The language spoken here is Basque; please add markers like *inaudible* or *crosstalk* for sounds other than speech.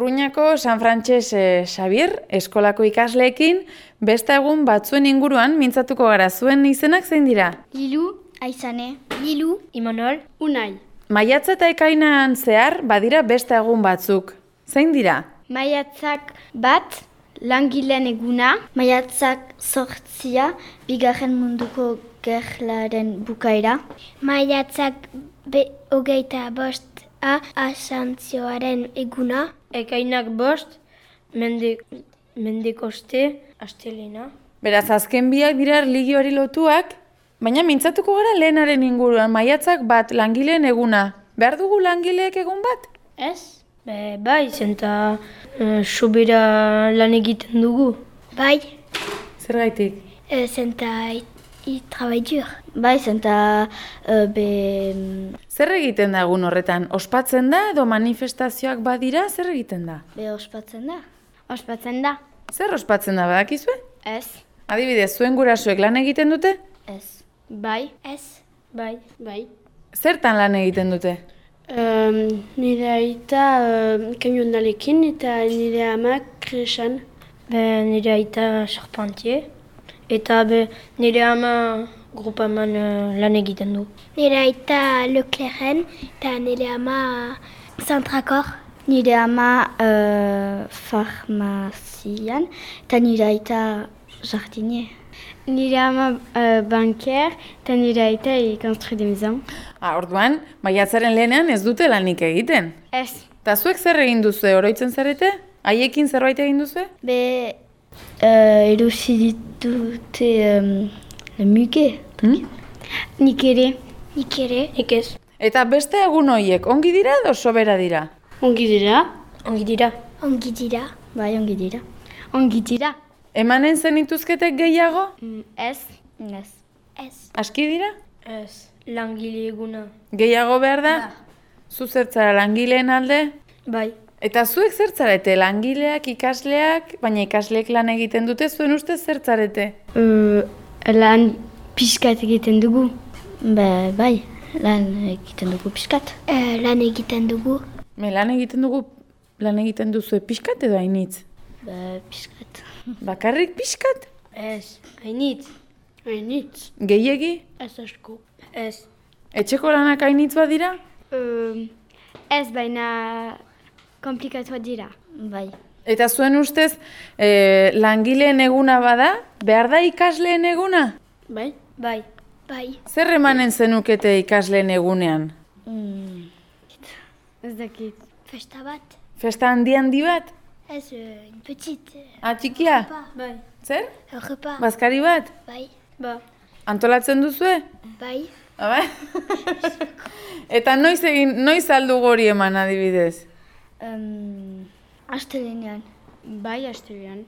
Urruñako San Frantses eh, Xavier eskolako ikasleekin beste egun batzuen inguruan mintzatuko gara zuen izenak zein dira. Lilu, Aizane, Lilu, Imanol, Unai. Maiatza eta ekainan zehar badira beste egun batzuk. Zein dira? Maiatzak bat, langileen eguna. Maiatzak sortzia, bigarren munduko gerlaren bukaera. Maiatzak be, hogeita bost, a asantzioaren eguna. Ekainak bost, mendik, mendikoste, astelena. Beraz, azken biak dira ligioari lotuak, baina mintzatuko gara lehenaren inguruan, maiatzak bat langileen eguna. Behar dugu langileek egun bat? Ez? Be, bai, zenta uh, subira lan egiten dugu. Bai, Zer gaitik? e, zenta i, i travail dur. Bai, zenta e, be... Zer egiten da egun horretan? Ospatzen da edo manifestazioak badira, zer egiten da? Be ospatzen da. Ospatzen da. Zer ospatzen da badakizue? Ez. Adibidez, zuen gurasuek lan egiten dute? Ez. Bai. Ez. Bai, bai. Zertan lan egiten dute? Um, nire aita uh, kamionalekin eta nire amak kresan. Be, nire aita charpentier. Eta be, nire ama grupaman uh, lan egiten du. Nire aita Leclerren eta nire ama Zantrakor. Nire ama uh, farmazian eta nire aita jardinier. Nire ama uh, banker eta nire aita ikonstru de maison. Ah, orduan, maiatzaren lehenean ez dute lanik egiten. Ez. Eta zuek zer egin duzu, oroitzen zarete? Haiekin zerbait egin duzu? Be uh, erosi ditute um, muge. Hmm? Nik ere. Nik ere. Nik ez. Eta beste egun hoiek, ongi dira edo sobera dira? Ongi dira? Ongi dira. Ongi dira. Bai, ongi dira. Ongi dira. Emanen zenituzketek gehiago? Mm, ez. Ez. Ez. Aski dira? Ez. Langile eguna. Gehiago behar da? Zu zertzara langileen alde? Bai. Eta zuek zertzarete, langileak, ikasleak, baina ikasleek lan egiten dute, zuen ustez zertzarete? Uh, lan pixkat egiten dugu. Ba, bai, lan egiten dugu pixkat. lan egiten dugu. Me lan egiten dugu, lan egiten duzu pixkat edo hainitz? Ba, pixkat. Bakarrik pixkat? Ez. Hainitz. Hainitz. Gehiegi? Ez asko. Ez. Etxeko lanak hainitz badira? Um, ez baina komplikatu dira. Bai. Eta zuen ustez, e, langileen eguna bada, behar da ikasleen eguna? Bai? Bai. Bai. Zer emanen zenukete ikasleen egunean? Mm. Ez dakit. Festa bat? Festa handi handi bat? Ez, uh, petit. Ah, txikia? Bai. Zer? Repa. Bazkari bat? Bai. Ba. Antolatzen duzue? Bai. Bai? *laughs* Eta noiz egin, noiz aldu hori eman adibidez? Um, Astelenean. Bai, astelean.